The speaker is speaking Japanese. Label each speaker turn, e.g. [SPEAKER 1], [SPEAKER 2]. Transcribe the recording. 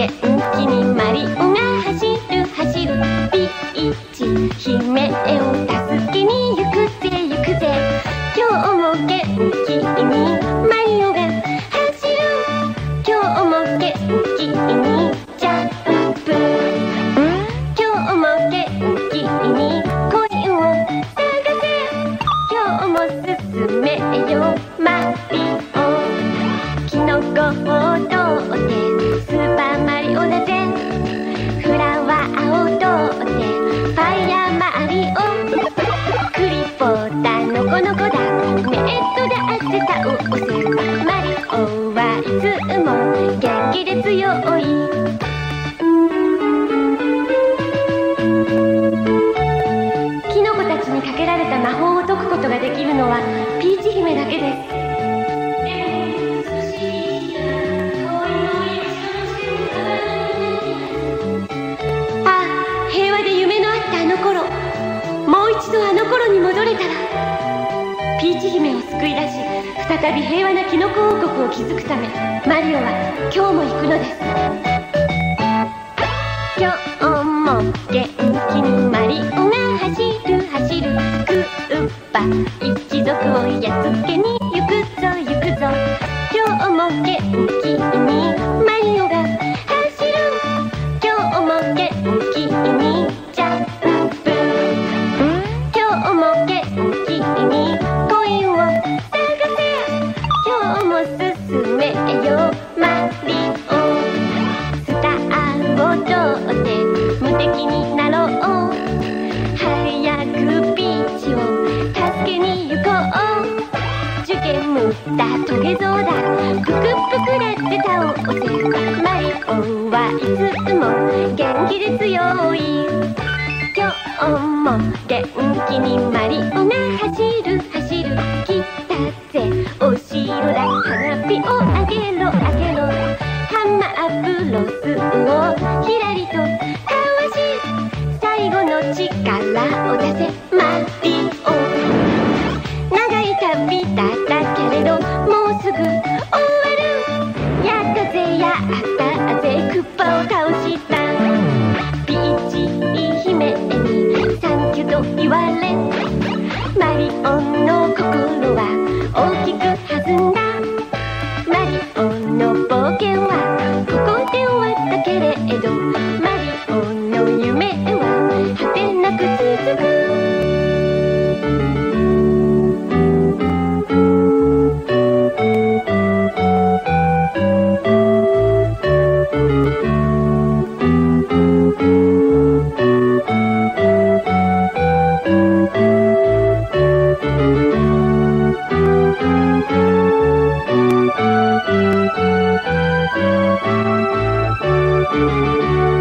[SPEAKER 1] 元気にマリオが走る走る。ビーチ姫を助けに行くぜ行くぜ。今日も元気にマリオが走る。今日も元気にジャンプ今日も元気にコインを探せ。今日も進めよ。うタのこのこだ。ネットで汗ってたおせマリオはいつも元気で強い。キノコたちにかけられた魔法を解くことができるのはピーチ姫だけです。一度あの頃に戻れたらピーチ姫を救い出し再び平和なキノコ王国を築くためマリオは今日も行くのです。今日も元気にマリオが走る走るクッパ一族をやっつけに行くぞ行くぞ。今日も元気に無敵になろう早くピーチを助けに行こう。受験無だトゲゾウだぷくぷくれって倒せマリオはいつも元気で強い今日も元気にマリオねマリ Thank you.